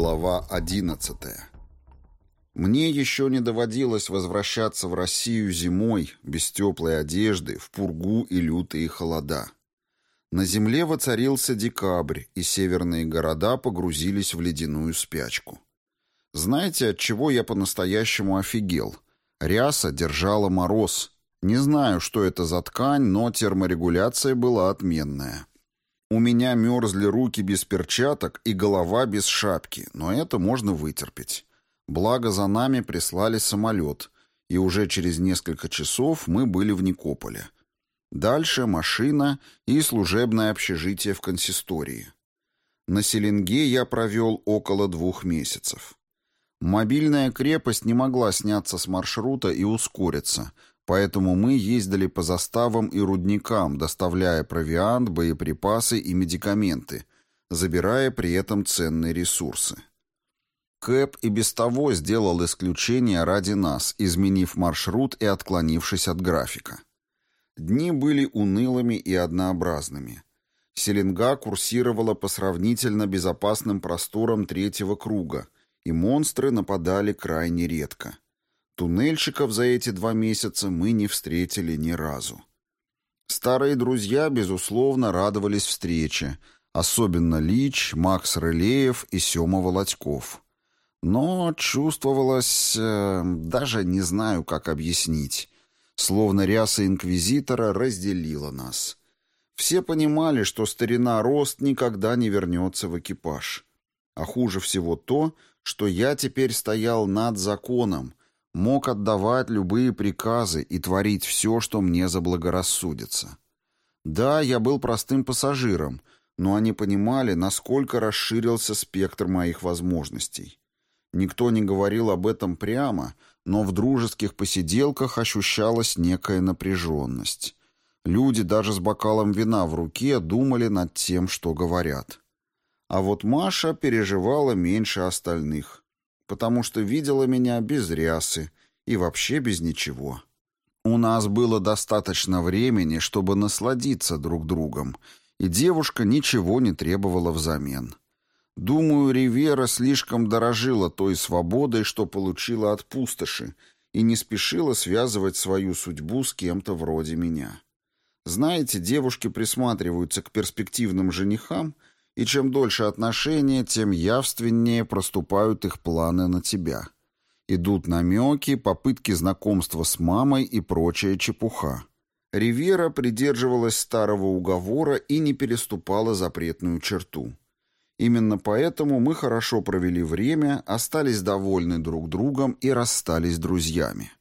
Глава 11 Мне еще не доводилось возвращаться в Россию зимой, без теплой одежды, в пургу и лютые холода. На земле воцарился декабрь, и северные города погрузились в ледяную спячку. Знаете, от чего я по-настоящему офигел? Ряса держала мороз. Не знаю, что это за ткань, но терморегуляция была отменная. У меня мерзли руки без перчаток и голова без шапки, но это можно вытерпеть. Благо за нами прислали самолет, и уже через несколько часов мы были в Никополе. Дальше машина и служебное общежитие в консистории. На Селенге я провел около двух месяцев. Мобильная крепость не могла сняться с маршрута и ускориться — Поэтому мы ездили по заставам и рудникам, доставляя провиант, боеприпасы и медикаменты, забирая при этом ценные ресурсы. Кэп и без того сделал исключение ради нас, изменив маршрут и отклонившись от графика. Дни были унылыми и однообразными. Селенга курсировала по сравнительно безопасным просторам третьего круга, и монстры нападали крайне редко. Туннельщиков за эти два месяца мы не встретили ни разу. Старые друзья, безусловно, радовались встрече, особенно Лич, Макс Рылеев и Сёма Володьков. Но чувствовалось, э, даже не знаю, как объяснить, словно ряса инквизитора разделила нас. Все понимали, что старина Рост никогда не вернется в экипаж. А хуже всего то, что я теперь стоял над законом, мог отдавать любые приказы и творить все, что мне заблагорассудится. Да, я был простым пассажиром, но они понимали, насколько расширился спектр моих возможностей. Никто не говорил об этом прямо, но в дружеских посиделках ощущалась некая напряженность. Люди даже с бокалом вина в руке думали над тем, что говорят. А вот Маша переживала меньше остальных потому что видела меня без рясы и вообще без ничего. У нас было достаточно времени, чтобы насладиться друг другом, и девушка ничего не требовала взамен. Думаю, Ривера слишком дорожила той свободой, что получила от пустоши, и не спешила связывать свою судьбу с кем-то вроде меня. Знаете, девушки присматриваются к перспективным женихам — и чем дольше отношения, тем явственнее проступают их планы на тебя. Идут намеки, попытки знакомства с мамой и прочая чепуха. Ривера придерживалась старого уговора и не переступала запретную черту. Именно поэтому мы хорошо провели время, остались довольны друг другом и расстались друзьями.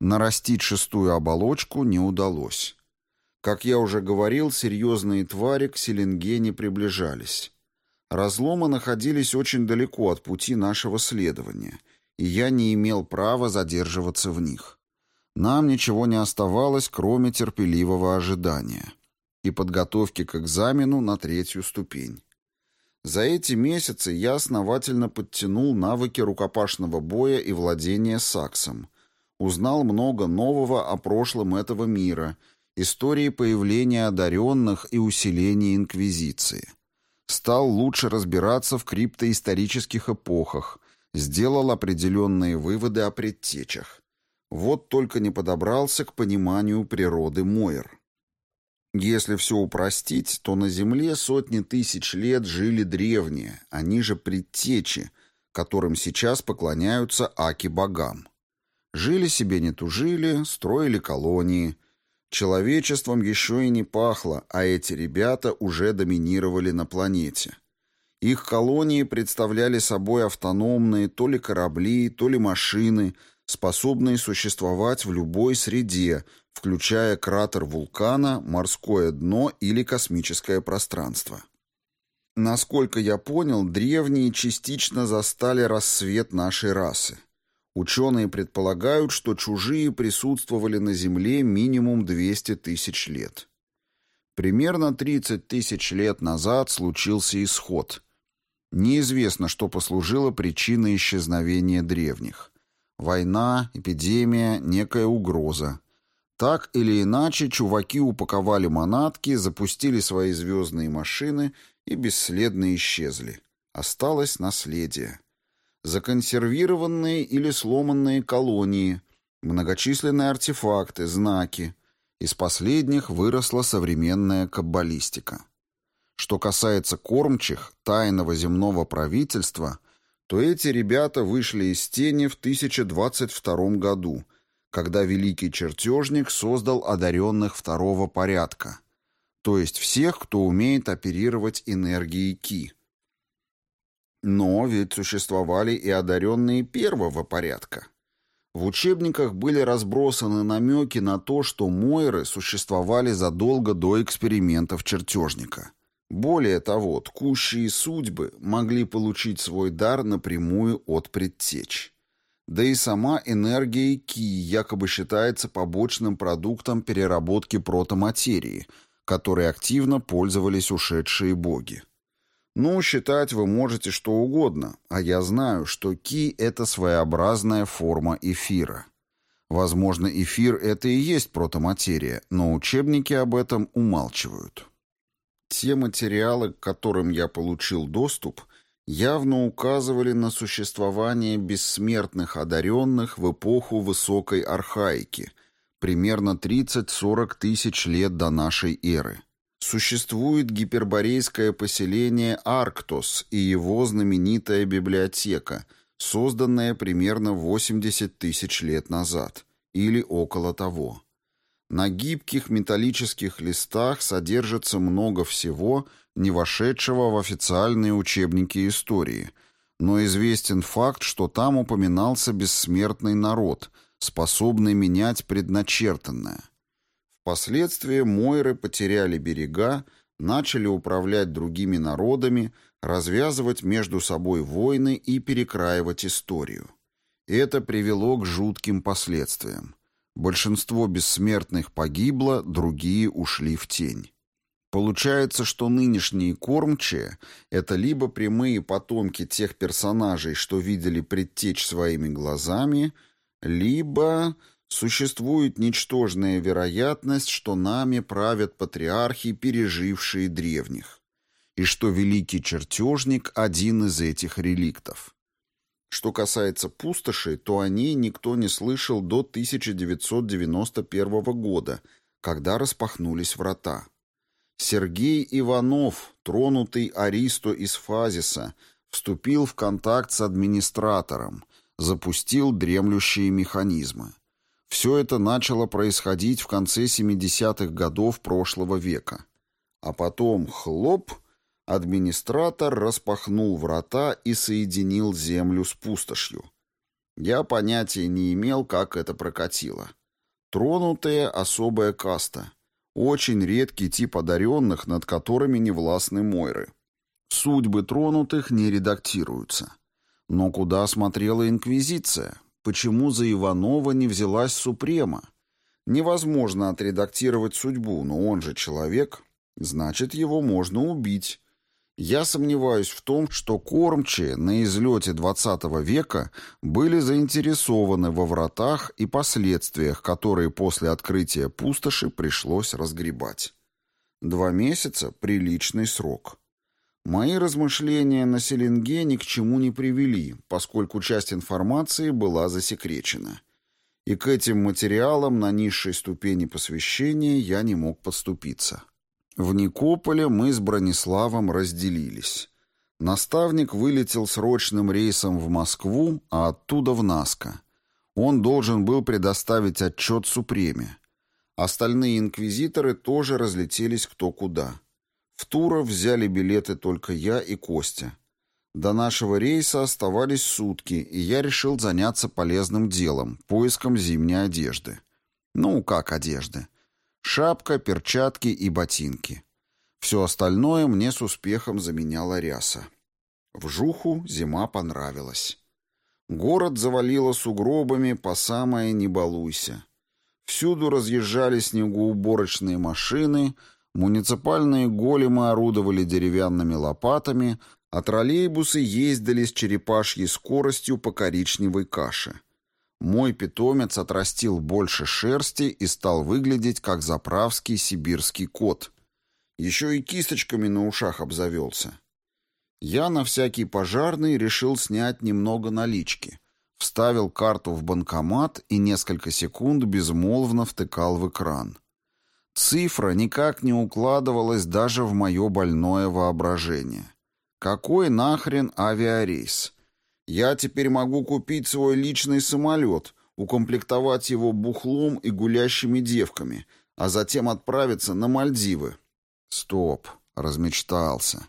Нарастить шестую оболочку не удалось. Как я уже говорил, серьезные твари к Селенге не приближались. Разломы находились очень далеко от пути нашего следования, и я не имел права задерживаться в них. Нам ничего не оставалось, кроме терпеливого ожидания и подготовки к экзамену на третью ступень. За эти месяцы я основательно подтянул навыки рукопашного боя и владения саксом, узнал много нового о прошлом этого мира — истории появления одаренных и усиления инквизиции. Стал лучше разбираться в криптоисторических эпохах, сделал определенные выводы о предтечах. Вот только не подобрался к пониманию природы Мойр. Если все упростить, то на Земле сотни тысяч лет жили древние, они же предтечи, которым сейчас поклоняются аки-богам. Жили себе не тужили, строили колонии – Человечеством еще и не пахло, а эти ребята уже доминировали на планете. Их колонии представляли собой автономные то ли корабли, то ли машины, способные существовать в любой среде, включая кратер вулкана, морское дно или космическое пространство. Насколько я понял, древние частично застали рассвет нашей расы. Ученые предполагают, что чужие присутствовали на Земле минимум 200 тысяч лет. Примерно 30 тысяч лет назад случился исход. Неизвестно, что послужило причиной исчезновения древних. Война, эпидемия, некая угроза. Так или иначе, чуваки упаковали манатки, запустили свои звездные машины и бесследно исчезли. Осталось наследие. Законсервированные или сломанные колонии, многочисленные артефакты, знаки. Из последних выросла современная каббалистика. Что касается кормчих, тайного земного правительства, то эти ребята вышли из тени в 1022 году, когда великий чертежник создал одаренных второго порядка, то есть всех, кто умеет оперировать энергией Ки. Но ведь существовали и одаренные первого порядка. В учебниках были разбросаны намеки на то, что Мойры существовали задолго до экспериментов чертежника. Более того, ткущие судьбы могли получить свой дар напрямую от предтеч. Да и сама энергия Ки якобы считается побочным продуктом переработки протоматерии, которой активно пользовались ушедшие боги. Ну, считать вы можете что угодно, а я знаю, что Ки — это своеобразная форма эфира. Возможно, эфир — это и есть протоматерия, но учебники об этом умалчивают. Те материалы, к которым я получил доступ, явно указывали на существование бессмертных одаренных в эпоху высокой архаики, примерно 30-40 тысяч лет до нашей эры. Существует гиперборейское поселение Арктос и его знаменитая библиотека, созданная примерно 80 тысяч лет назад, или около того. На гибких металлических листах содержится много всего, не вошедшего в официальные учебники истории, но известен факт, что там упоминался бессмертный народ, способный менять предначертанное. Впоследствии Мойры потеряли берега, начали управлять другими народами, развязывать между собой войны и перекраивать историю. Это привело к жутким последствиям. Большинство бессмертных погибло, другие ушли в тень. Получается, что нынешние кормчие — это либо прямые потомки тех персонажей, что видели предтечь своими глазами, либо существует ничтожная вероятность, что нами правят патриархи, пережившие древних, и что великий чертежник — один из этих реликтов. Что касается пустоши, то о ней никто не слышал до 1991 года, когда распахнулись врата. Сергей Иванов, тронутый Аристо из Фазиса, вступил в контакт с администратором, запустил дремлющие механизмы. Все это начало происходить в конце 70-х годов прошлого века. А потом хлоп — Администратор распахнул врата и соединил землю с пустошью. Я понятия не имел, как это прокатило. Тронутая особая каста. Очень редкий тип одаренных, над которыми не властны Мойры. Судьбы тронутых не редактируются. Но куда смотрела Инквизиция? Почему за Иванова не взялась Супрема? Невозможно отредактировать судьбу, но он же человек. Значит, его можно убить. Я сомневаюсь в том, что кормчие на излете XX века были заинтересованы во вратах и последствиях, которые после открытия пустоши пришлось разгребать. Два месяца – приличный срок. Мои размышления на Селенге ни к чему не привели, поскольку часть информации была засекречена. И к этим материалам на низшей ступени посвящения я не мог подступиться. В Никополе мы с Брониславом разделились. Наставник вылетел срочным рейсом в Москву, а оттуда в Наско. Он должен был предоставить отчет Супреме. Остальные инквизиторы тоже разлетелись кто куда. В Туров взяли билеты только я и Костя. До нашего рейса оставались сутки, и я решил заняться полезным делом — поиском зимней одежды. Ну, как одежды? Шапка, перчатки и ботинки. Все остальное мне с успехом заменяла ряса. В Жуху зима понравилась. Город завалило сугробами по самое не балуйся. Всюду разъезжали снегоуборочные машины, муниципальные големы орудовали деревянными лопатами, а троллейбусы ездили с черепашьей скоростью по коричневой каше. Мой питомец отрастил больше шерсти и стал выглядеть как заправский сибирский кот. Еще и кисточками на ушах обзавелся. Я на всякий пожарный решил снять немного налички. Вставил карту в банкомат и несколько секунд безмолвно втыкал в экран. Цифра никак не укладывалась даже в мое больное воображение. Какой нахрен авиарейс? Я теперь могу купить свой личный самолет, укомплектовать его бухлом и гулящими девками, а затем отправиться на Мальдивы. Стоп, размечтался.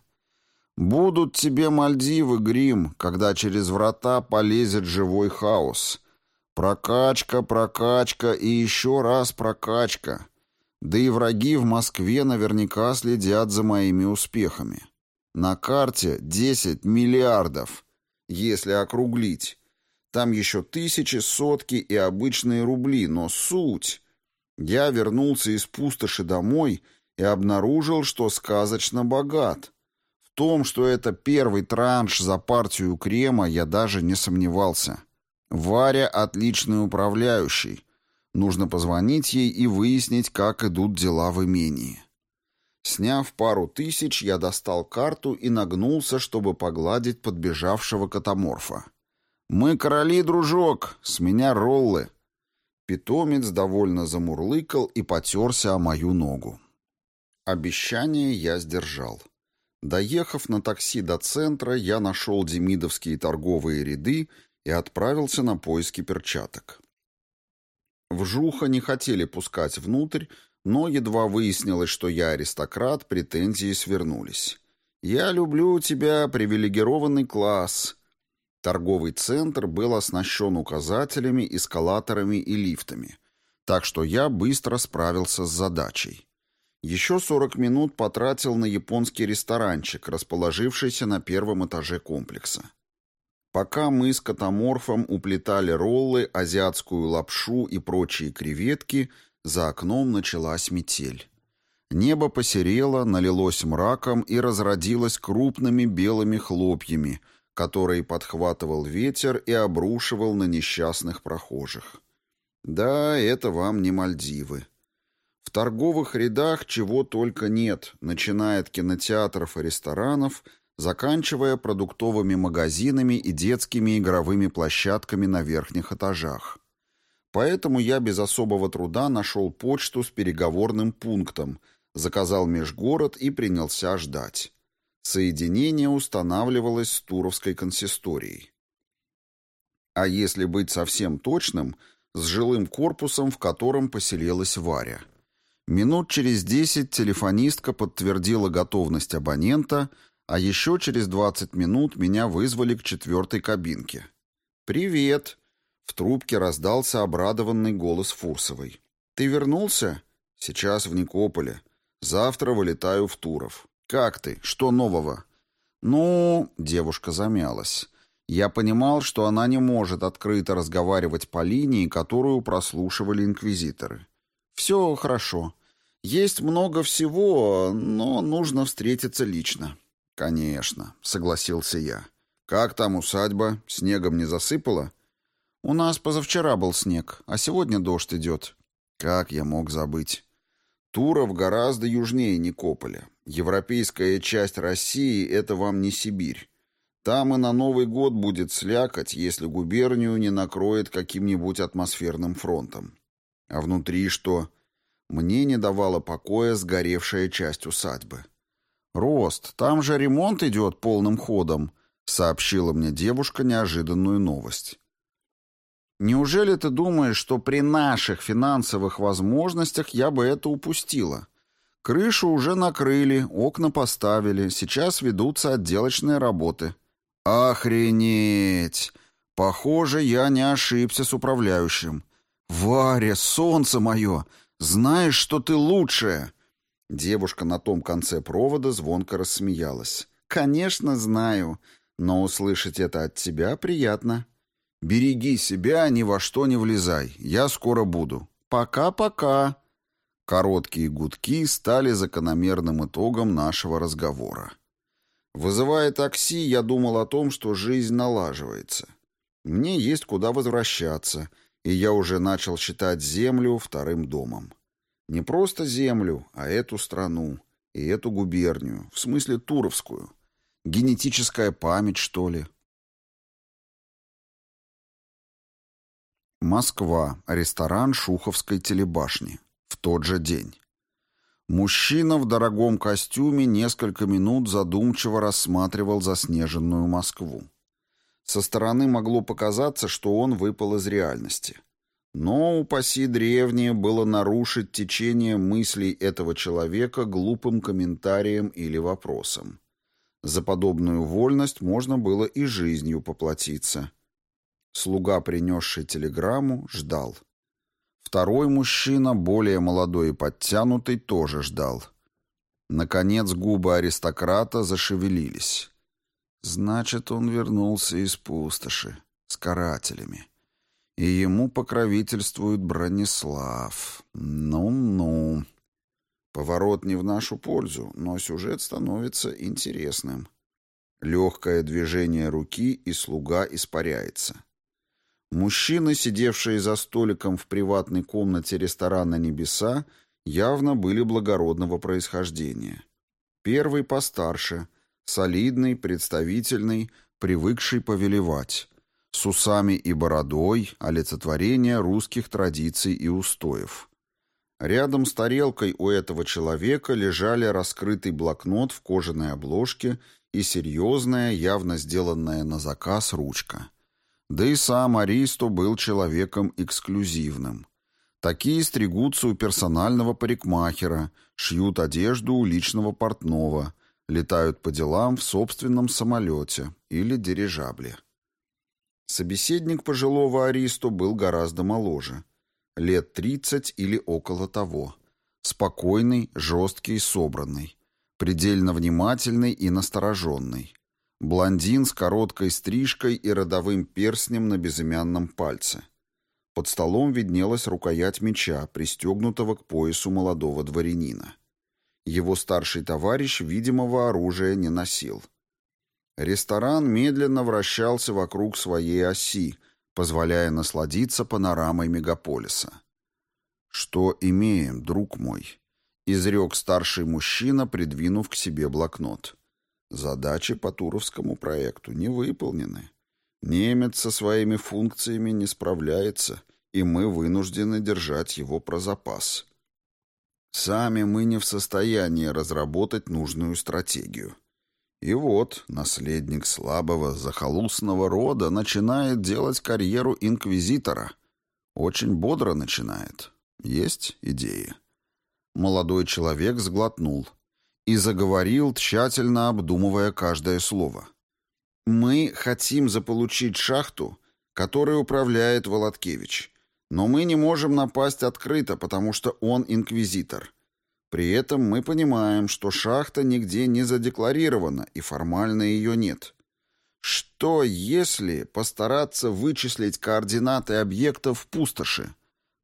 Будут тебе Мальдивы, Грим, когда через врата полезет живой хаос. Прокачка, прокачка и еще раз прокачка. Да и враги в Москве наверняка следят за моими успехами. На карте 10 миллиардов, если округлить. Там еще тысячи, сотки и обычные рубли, но суть... Я вернулся из пустоши домой и обнаружил, что сказочно богат. В том, что это первый транш за партию крема, я даже не сомневался. Варя отличный управляющий. Нужно позвонить ей и выяснить, как идут дела в имении. Сняв пару тысяч, я достал карту и нагнулся, чтобы погладить подбежавшего катаморфа. «Мы короли, дружок! С меня роллы!» Питомец довольно замурлыкал и потерся о мою ногу. Обещание я сдержал. Доехав на такси до центра, я нашел демидовские торговые ряды и отправился на поиски перчаток. Вжуха не хотели пускать внутрь, но едва выяснилось, что я аристократ, претензии свернулись. «Я люблю тебя, привилегированный класс», Торговый центр был оснащен указателями, эскалаторами и лифтами, так что я быстро справился с задачей. Еще 40 минут потратил на японский ресторанчик, расположившийся на первом этаже комплекса. Пока мы с катаморфом уплетали роллы, азиатскую лапшу и прочие креветки, за окном началась метель. Небо посерело, налилось мраком и разродилось крупными белыми хлопьями — который подхватывал ветер и обрушивал на несчастных прохожих. Да, это вам не Мальдивы. В торговых рядах чего только нет, начиная от кинотеатров и ресторанов, заканчивая продуктовыми магазинами и детскими игровыми площадками на верхних этажах. Поэтому я без особого труда нашел почту с переговорным пунктом, заказал межгород и принялся ждать. Соединение устанавливалось с Туровской консисторией. А если быть совсем точным, с жилым корпусом, в котором поселилась Варя. Минут через десять телефонистка подтвердила готовность абонента, а еще через двадцать минут меня вызвали к четвертой кабинке. «Привет!» — в трубке раздался обрадованный голос Фурсовой. «Ты вернулся?» «Сейчас в Никополе. Завтра вылетаю в Туров». «Как ты? Что нового?» «Ну...» — девушка замялась. Я понимал, что она не может открыто разговаривать по линии, которую прослушивали инквизиторы. «Все хорошо. Есть много всего, но нужно встретиться лично». «Конечно», — согласился я. «Как там усадьба? Снегом не засыпало?» «У нас позавчера был снег, а сегодня дождь идет». «Как я мог забыть?» «Туров гораздо южнее Никополя. Европейская часть России — это вам не Сибирь. Там и на Новый год будет слякоть, если губернию не накроет каким-нибудь атмосферным фронтом. А внутри что? Мне не давала покоя сгоревшая часть усадьбы. «Рост, там же ремонт идет полным ходом», — сообщила мне девушка неожиданную новость. «Неужели ты думаешь, что при наших финансовых возможностях я бы это упустила?» Крышу уже накрыли, окна поставили, сейчас ведутся отделочные работы. Охренеть! Похоже, я не ошибся с управляющим. Варя, солнце мое, знаешь, что ты лучшая? Девушка на том конце провода звонко рассмеялась. Конечно, знаю, но услышать это от тебя приятно. Береги себя, ни во что не влезай. Я скоро буду. Пока-пока. Короткие гудки стали закономерным итогом нашего разговора. Вызывая такси, я думал о том, что жизнь налаживается. Мне есть куда возвращаться, и я уже начал считать землю вторым домом. Не просто землю, а эту страну и эту губернию, в смысле Туровскую. Генетическая память, что ли? Москва. Ресторан Шуховской телебашни. В тот же день. Мужчина в дорогом костюме несколько минут задумчиво рассматривал заснеженную Москву. Со стороны могло показаться, что он выпал из реальности. Но, упаси древнее, было нарушить течение мыслей этого человека глупым комментарием или вопросом. За подобную вольность можно было и жизнью поплатиться. Слуга, принесший телеграмму, ждал. Второй мужчина, более молодой и подтянутый, тоже ждал. Наконец губы аристократа зашевелились. Значит, он вернулся из пустоши с карателями. И ему покровительствует Бронислав. Ну-ну. Поворот не в нашу пользу, но сюжет становится интересным. Легкое движение руки, и слуга испаряется. Мужчины, сидевшие за столиком в приватной комнате ресторана «Небеса», явно были благородного происхождения. Первый постарше, солидный, представительный, привыкший повелевать, с усами и бородой, олицетворение русских традиций и устоев. Рядом с тарелкой у этого человека лежали раскрытый блокнот в кожаной обложке и серьезная, явно сделанная на заказ ручка. Да и сам Аристо был человеком эксклюзивным. Такие стригутся у персонального парикмахера, шьют одежду у личного портного, летают по делам в собственном самолете или дирижабле. Собеседник пожилого Аристо был гораздо моложе. Лет тридцать или около того. Спокойный, жесткий собранный. Предельно внимательный и настороженный. Блондин с короткой стрижкой и родовым перстнем на безымянном пальце. Под столом виднелась рукоять меча, пристегнутого к поясу молодого дворянина. Его старший товарищ видимого оружия не носил. Ресторан медленно вращался вокруг своей оси, позволяя насладиться панорамой мегаполиса. «Что имеем, друг мой?» — изрек старший мужчина, придвинув к себе блокнот. Задачи по Туровскому проекту не выполнены. Немец со своими функциями не справляется, и мы вынуждены держать его про запас. Сами мы не в состоянии разработать нужную стратегию. И вот наследник слабого захолустного рода начинает делать карьеру инквизитора. Очень бодро начинает. Есть идеи. Молодой человек сглотнул и заговорил, тщательно обдумывая каждое слово. «Мы хотим заполучить шахту, которой управляет Володкевич, но мы не можем напасть открыто, потому что он инквизитор. При этом мы понимаем, что шахта нигде не задекларирована и формально ее нет». Что, если постараться вычислить координаты объектов в пустоши?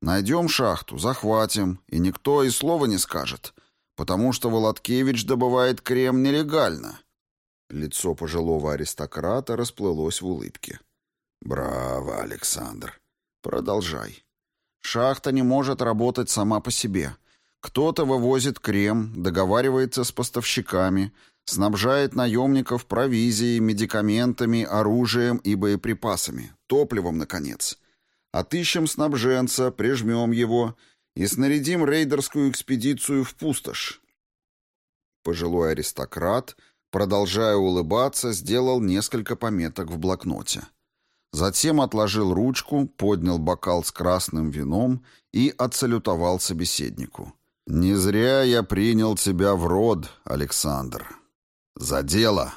Найдем шахту, захватим, и никто и слова не скажет потому что Володкевич добывает крем нелегально». Лицо пожилого аристократа расплылось в улыбке. «Браво, Александр. Продолжай. Шахта не может работать сама по себе. Кто-то вывозит крем, договаривается с поставщиками, снабжает наемников провизией, медикаментами, оружием и боеприпасами, топливом, наконец. Отыщем снабженца, прижмем его — и снарядим рейдерскую экспедицию в пустошь. Пожилой аристократ, продолжая улыбаться, сделал несколько пометок в блокноте. Затем отложил ручку, поднял бокал с красным вином и отсалютовал собеседнику. «Не зря я принял тебя в род, Александр. За дело!»